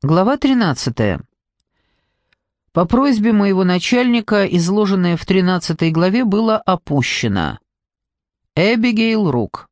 Глава 13. По просьбе моего начальника, изложенное в 13 главе было опущено. Эбигейл Рук.